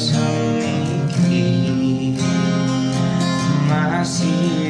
kosong masih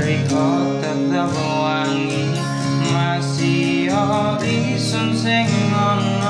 Ricotta da voi, Masih si ho visto un.